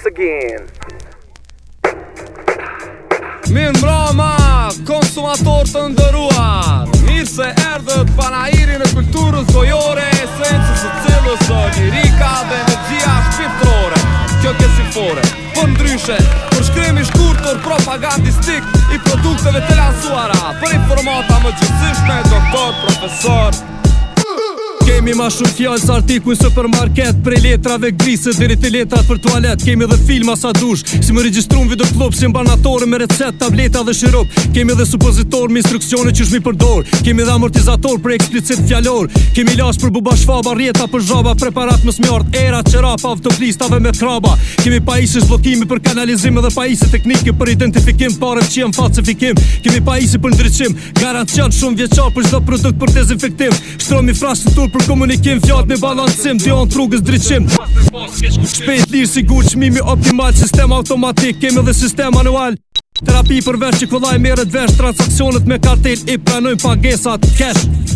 once again Min ma, konsumator të ndëruar Mirë se erdhët panajirin e kulturës gojore Esenci së cilës o lirika dhe energjia shpiftrore Kjo kje si fore, për po ndryshe Për shkrimi shkurtur propagandistik I produkteve të lansuara Për informata më gjithësishme Doktor, profesor, profesor kemi ma shumë fjallë sa në supermarket Prej letrave grise dhe rriti letrat për toalet Kemi dhe filma sa dush Si më registrum video klub Si mbanatore me recet, tableta dhe shirop Kemi dhe supozitor me instruksione që shmi përdor Kemi dhe amortizator për eksplicit fjallor Kemi lash për buba shfaba, rjeta për zhaba Preparat më smjart, era, qerapa Avtoplistave me kraba Kemi paisi zblokimi për kanalizim Dhe paisi teknike për identifikim Parem që jem falsifikim Kemi paisi për ndryqim Garancian shumë vjeqa për produkt për frasë për komunikim fjatë me balancim Dhe on rrugës dreqim Shpejt lirë sigur qmimi optimal Sistem automatik kemi dhe sistem manual Terapi për vesh që këllaj merët vesh Transakcionet me kartel i pranojnë pagesat Cash